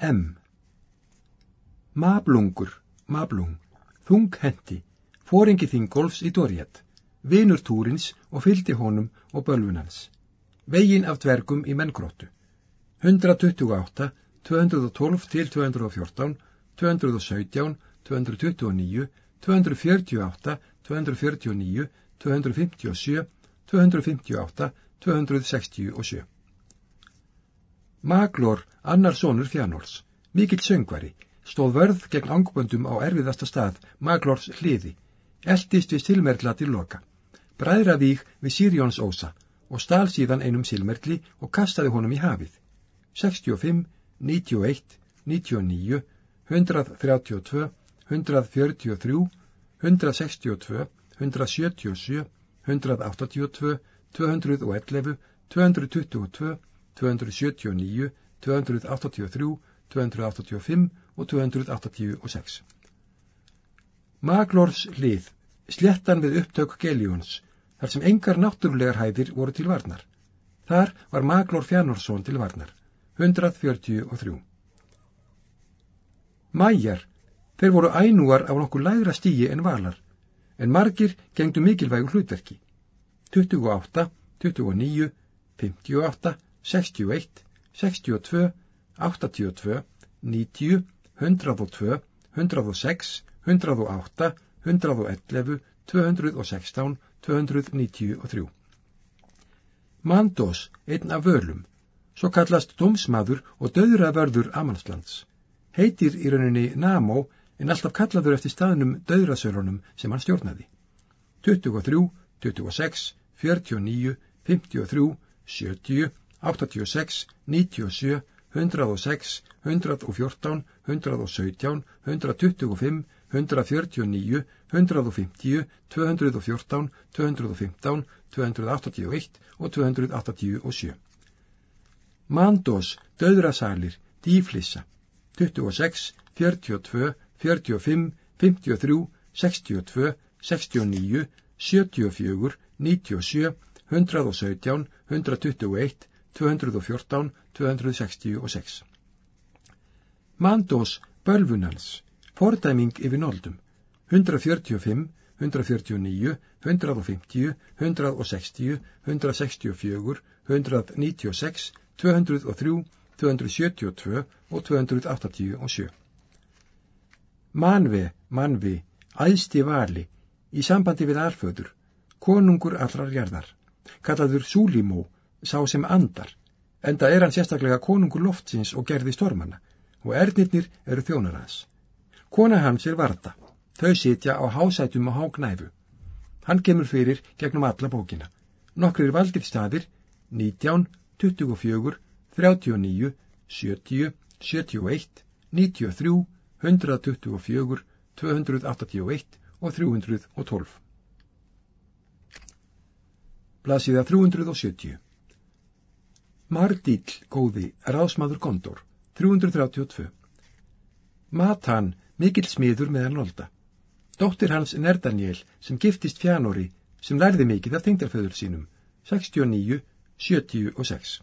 M. Mablungur, mablung, þung hendi, fóringi þingolfs í Dóriat, vinur túrins og fyldi honum og bölvunans. Vegin af dvergum í menngróttu. 128, 212 til 214, 217, 229, 248, 249, 257, 258, 267. Maglor, annar sonur Fjánóls, mikill söngvari, stóð vörð gegn angböndum á erfiðasta stað, Maglors hliði, eldist við silmerla til loka, bræðravíg við Sirjóns ósa og stál síðan einum silmerli og kastaði honum í hafið. 65, 91, 99, 132, 143, 162, 177, 182, 211, 222, 279, 283, 285 og 286. Maglors hlið, sléttan við upptök Geljóns, þar sem engar náttúrulegar hæðir voru til varnar. Þar var Maglor Fjanorsson til varnar, 143. Mæjar, þeir voru ænúar á nokkuð lægra stígi en valar, en margir gengdu mikilvægu hlutverki. 28, 29, 58, 61, 62, 82, 90, 102, 106, 108, 111, 216, 293. Mandós, einn af völum, svo kallast dómsmaður og döðravörður Amanslands. Heitir í rauninni Namó en alltaf kallaður eftir staðnum döðrasölunum sem hann stjórnaði. 23, 26, 49, 53, 70, 86, 97, 106, 114, 117, 125, 149, 150, 214, 215, 281 og 287. Mandós, döðrasalir, dýflissa, 26, 42, 45, 53, 62, 69, 74, 97, 117, 121, 214, 266. Mandós bölfunans, fordæming yfir nóldum, 145, 149, 150, 160, 164, 196, 203, 272 og 287. Manve, manvi, æðsti vali, í sambandi við arföður, konungur allrar gerðar, kallaður Súlimó, sá sem andar, enda er hann sérstaklega konungur loftsins og gerði stormana, og ernirnir eru þjónar hans. Kona hans er Varda, þau sitja á hásætum og hágnæfu. Hann kemur fyrir gegnum alla bókina. Nokkrir valdir staðir, 19, 24, 39, 70, 71, 93, 124, 281 og 312. Blasiða 370. Mardíl góði, ráðsmaður Gondor, 332. Matan, mikill smiður meðan nolda. Dóttir hans Nerdaniel sem giftist Fjánóri sem lærði mikið af tengdarföður sínum, 69, 76.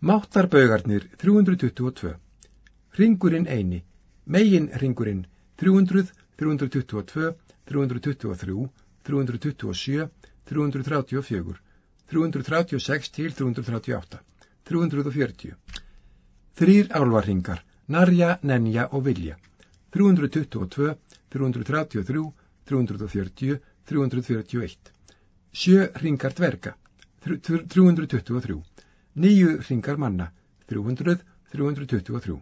Máttarbögarnir 322. Ringurinn eini, megin ringurinn 300, 322, 323, 327, 334, 336 til 338, 340. Þrýr álvarringar, Narja, Nenja og Vilja, 322, 333, 340, 341. Sjö ringar dverga, 323. Níu ringar manna, 300, 323.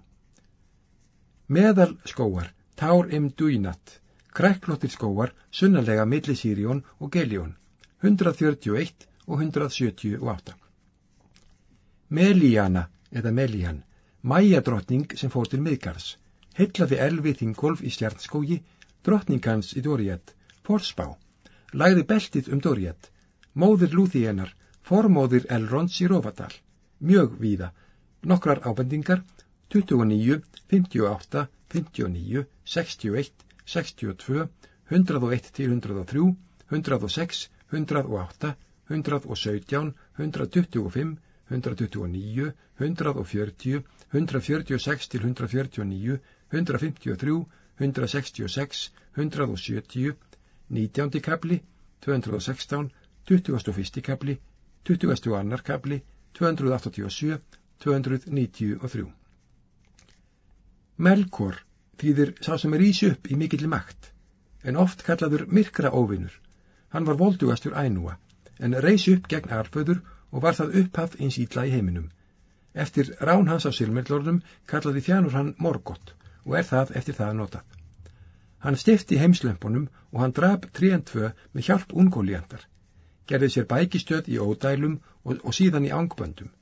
Meðal skóar, Tár im Duinat, kræklóttir skóar, sunnanlega milli Sírjón og Geljón, 141 og 178. Melíana eða Melían, mæjadrottning sem fór til miðgars, heitlaði elvi þingolf í stjarnskógi, drottningans í Dóriat, forspá, lagði beltið um Dóriat, móðir Lúþíenar, formóðir Elrons í Rófadal, mjög víða, nokkrar ábendingar, 29, 58, 59, 61, 62, 101 til 103, 106, 108, 117, 125, 129, 140, 146 til 149, 153, 166, 170, 19. kapli, 216, 21. kapli, 22. kapli, 287, 293. Melkor þýðir sá sem er ísi upp í mikill makt, en oft kallaður myrkra óvinnur. Hann var voldugastur ænúa, en reysi upp gegn arföður og var það upphaf eins ítla í heiminum. Eftir rán hans á silmerlorðum kallaði þjánur hann Morgott og er það eftir það notað. Hann stifti heimslömpunum og hann draf 3-2 með hjálp ungóliandar, gerði sér bækistöð í ódælum og, og síðan í ángböndum.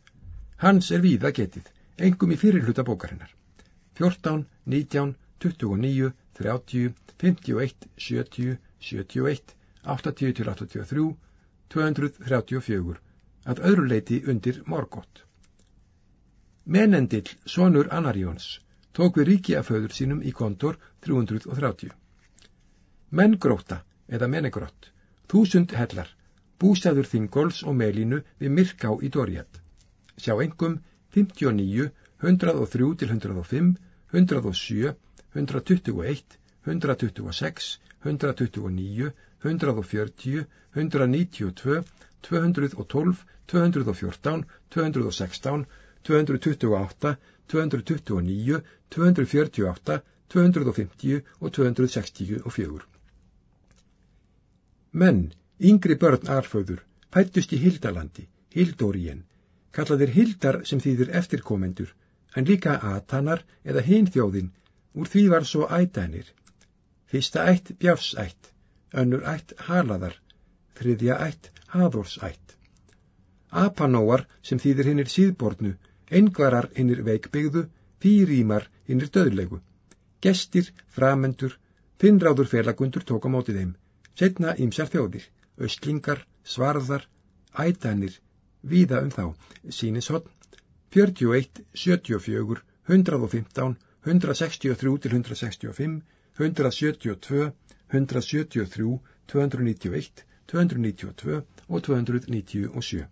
Hans er víða getið, engum í fyrirluta bókarinnar. 14, 19, 29, 30, 51, 70, 71, 80 til 83, 234, að öðru leiti undir Morgott. Menendill, sonur Anarjóns, tók við ríki af föður sínum í kontor 330. Menngróta eða mennegrott, þúsund hellar, bústæður Þingóls og Melínu við Myrká í Dorjad. Sjá engum 59, 103 til 105, 107, 121, 126, 129, 140, 192, 212, 214, 216, 228, 229, 248, 250 og 264. Menn, yngri börn arföður, fættust í Hildalandi, Hildórién, kallaðir Hildar sem þýðir eftirkomendur, en líka Atanar eða hinþjóðin, úr því var svo ætænir. Fyrsta ætt bjáfsætt, önnur ætt halaðar, þriðja ætt haðórsætt. Apanóar sem þýðir hinnir síðbornu, Engvarar hinnir veikbyggðu, fýrýmar hinnir döðlegu. Gestir, framendur, finnráður félagundur tók á mótið þeim. Setna ímsar þjóðir, östlingar, svarðar, ætanir, víða um þá, sínishotn, 41, 74, 115, 163 til 165, 172, 173, 291, 292 og 297.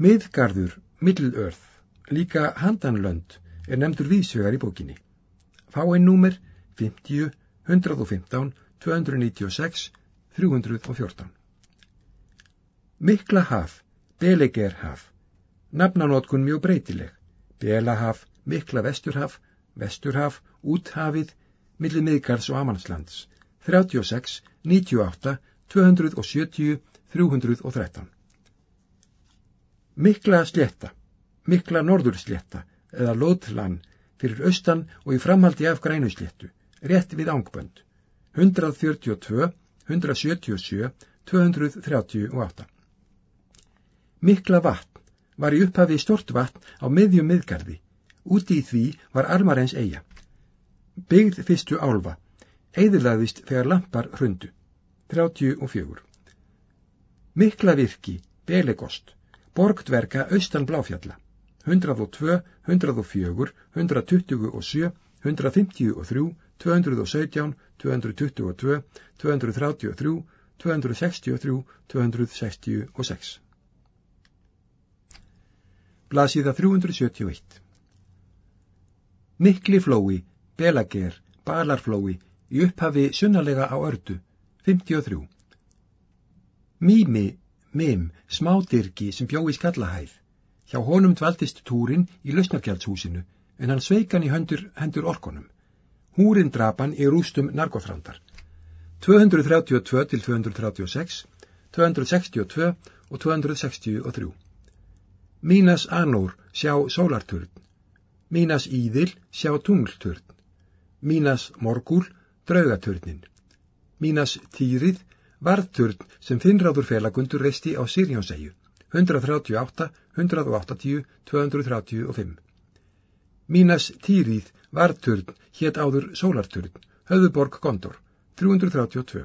Miðgarður, Middle-earth, líka Handanlönd, er nefndur vísvegar í bókinni. Fáinn númer 50, 115, 296, 314. Mikla haf, Belegerhaf, nafnanótkun mjög breytileg, Belahaf, Mikla vesturhaf, Vesturhaf, Úthafið, millir miðgarðs og Amanslands, 36, 98, 270, 313. Mikla slétta, mikla norðurslétta eða lótlan fyrir austan og í framhaldi af grænusléttu, rétt við ángbönd, 142, 177, 238. Mikla vatn var í upphafi stort vatn á miðjum miðgarði, úti í því var armarens eiga. Byggð fyrstu álfa, eðilaðist þegar lampar hrundu, 34. Mikla virki, belegost, borgdverka austan Bláfjalla 102, 104, 127, 153, 217, 222, 233, 263, 266. Blasiða 371 Mikli flói, Belager, Balarflói í upphafi sunnalega á ördu 53 Mými Mim, smádyrki sem bjó í skallahæð. Hjá honum dvaldist túrin í lausnarkjaldshúsinu en hann sveikan í hendur, hendur orkonum. Húrin drapan í rústum narkofrandar. 232 til 236, 262 og 263. Mínas Anór sjá sólarturn. Mínas Íðil sjá tunglturn. Mínas Morgúl draugaturnin. Mínas Týrið varðturn sem Finnráður felagundur reisti á Sirjónsæju 138, 180, 235. Mínas Týríð varðturn hétt áður Sólarturn, höfðuborg Gondor 332.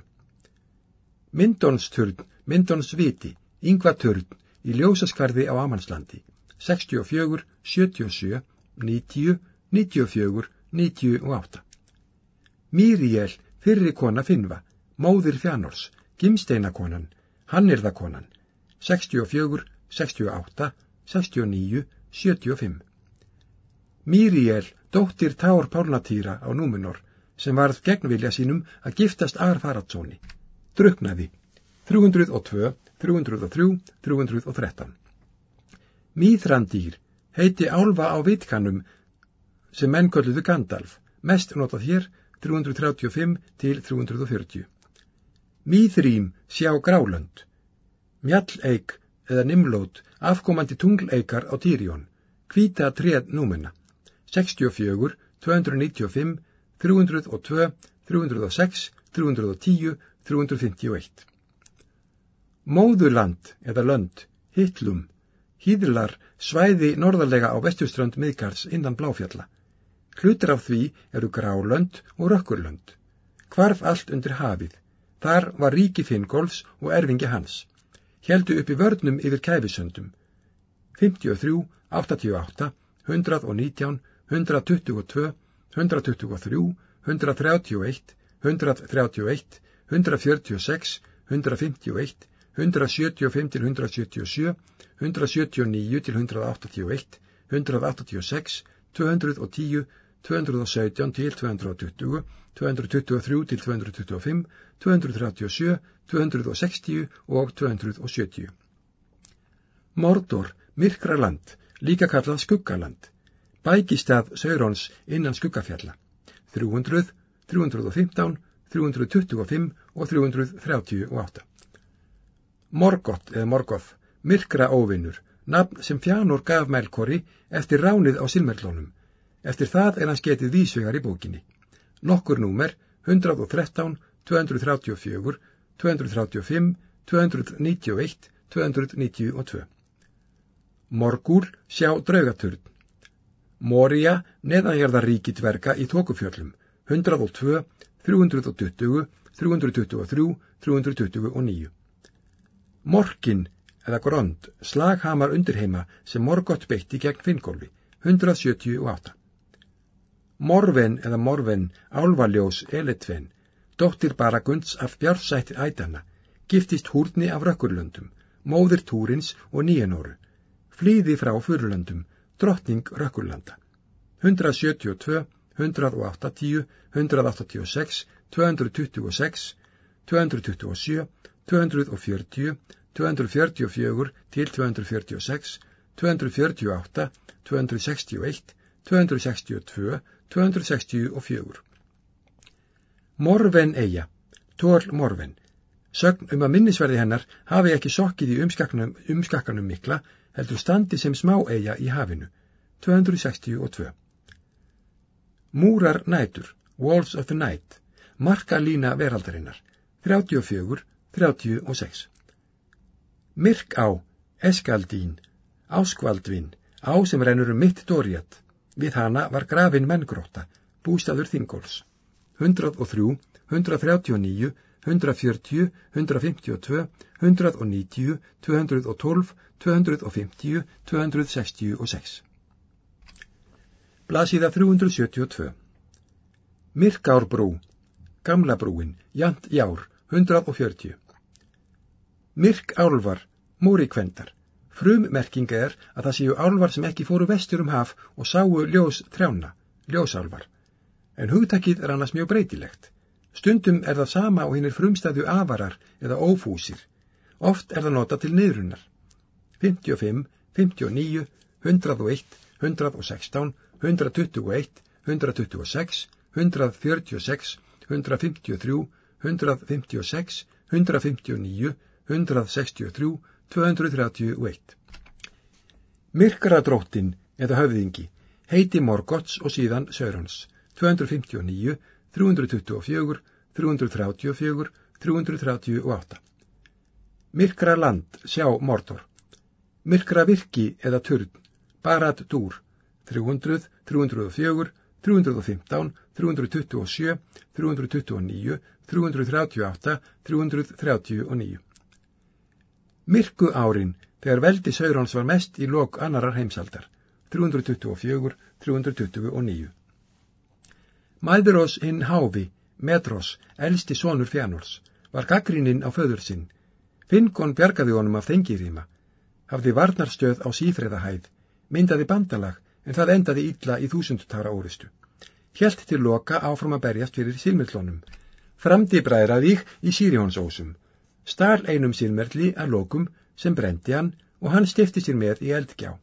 Myndonsturn, Myndonsviti, Yngvaturn í ljósaskarði á Amanslandi 64, 77, 90, 94, 98. Míriél, fyrri kona Finnva, móðir Fjánors, Gimsteinakonan, Hannirðakonan, 64, 68, 69, 75. Míriel, dóttir Tár Pálnatýra á Núminor, sem varð gegnvilja sínum að giftast Arfaratsóni, druknaði 302, 303, 313. Mýþrandýr heiti álfa á vitkanum sem menn kölluðu Gandalf, mest notað hér 335 til 340. Mýþrým sjá grálönd, mjalleik eða nimlót afkomandi tungleikar á Týrjón, hvita treð númena, 64, 295, 302, 306, 310, 351. Móðurland eða lönd, Hittlum, hýðlar svæði norðarlega á vestuströnd miðgarðs innan Bláfjalla. Hlutir af því eru grálönd og rökkurlönd. Hvarf allt undir hafið. Þar var ríki Finngólfs og erfingi hans. Heldu upp í vörnum yfir kæfisöndum. 53, 88, 119, 122, 123, 131, 131, 146, 151, 175 til 177, 179 til 181, 186, 210, 217 til 220, 223 til 225, 237, 260 og 270. Mordor, Myrkraland, líka kallað Skuggaland, bækistað Saurons innan Skuggafjalla, 300, 315, 325 og 338. Morgott eða Morgoth, myrkra óvinnur, nafn sem Fjánur gaf Melkori eftir ránið á Silmerlónum. Eftir það er hans getið vísvegar í bókinni. Nokkur númer 113, 234, 235, 291, 292. Morgúl sjá draugaturn. Moria neðanjarðaríki dverga í tókufjöllum 102, 320, 323, 329. Morkin eða grond, slaghamar undirheima sem Morgott beitti gegn Finngólfi, 178. Morven eða Morven, álvaljós Eletven, dóttir Baragunds af bjársættir ætana, giftist húrni af rökkurlöndum, móðir Túrins og Níenóru, flýði frá fyrrlöndum, drottning rökkurlanda. 172, 180, 186, 226, 227, 240, 244 til 246, 248, 261, 262, 264. Morven Eija, Tól Morven, sögn um að minnisverði hennar hafi ekki sokkið í umskakkanum, mikla, heldur standi sem smá Eija í hafinu, 262. Múrar nætur, Walls of the Night, marka lína veraldarinnar, 34, 36. Myrk á, Eskaldín, Áskvaldvin, á sem rennur um mitt dóriat. Við hana var grafin menngróta, bústaður Þingóls. 103, 139, 140, 152, 190, 212, 250, 266. Blasiða 372. Myrkárbrú, Gamla brúin, Jant Jár, 140. Myrk álvar, múrikvendar. Frummerkinga er að það séu álvar sem ekki fóru vestur um haf og sáu ljós trjána, ljósálvar. En hugtakið er annars mjög breytilegt. Stundum er það sama og hinn er frumstæðu avarar eða ófúsir. Oft er það nota til niðrunar. 55, 59, 101, 116, 121, 126, 146, 153, 156, 159, 163, 231. Myrkradróttin eða höfðingi heiti Morgots og síðan Sörons 259, 324, 334, 338. Myrkra land sjá Mordor. Myrkra virki eða turn Barad Dúr 300, 304, 315, 327, 329, 338, 339. Myrku árin þegar veldi Saurons var mest í lok annarar heimsaldar, 324, 329. Mæðurós hinn Háfi, Metros, elsti sonur Fjánors, var gaggríninn á föður sinn. Finnkon bjargaði honum af þengirýma. hafði varnarstöð á sífriðahæð, myndaði bandalag en það endaði illa í þúsundtara óristu. Hjælt til loka áfram að berjast fyrir sílmerlónum. Framdi bræðraðík í Sýrjónsósum. Stal einum sílmerli að lokum sem brendi hann og hann stifti sér með í eldgjá.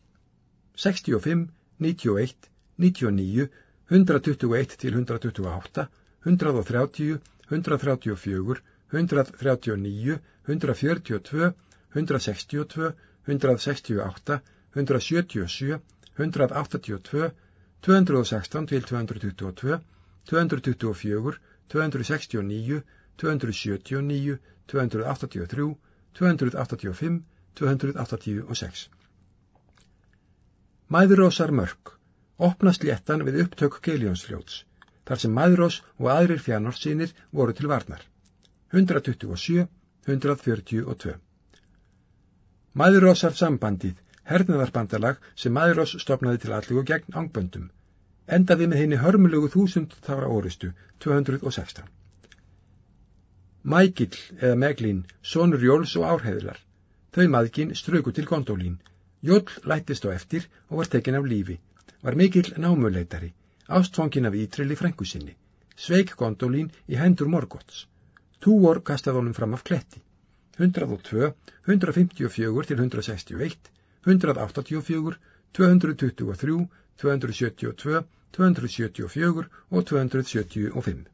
65, 91, 99, 121 til 128, 130, 134, 139, 142, 162, 168, 177, 182, 216 til 222, 224, 269, 279, 283, 285, 286. Mæðurósar mörg, opnast léttan við upptök Geljónsfljóts, þar sem Mæðurós og aðrir fjárnorsýnir voru til varnar. 127, 142. Mæðurósar sambandið, hernaðarbandalag sem Mæðurós stopnaði til allugu gegn ángböndum, endaði með henni hörmulugu þúsund þára óristu 216. Mækill eða Meglín, sonur Jóls og Árheðlar, þau maðgin ströku til Gondolín, Jól lættist á eftir og var tekin af lífi, var mikill námuleitari, ástfangin af ítrilli frængusinni, sveik Gondolín í hendur Morgots. Túor kastaði honum fram af kletti. 102, 154 til 161, 184, 223, 272, 274 og 275.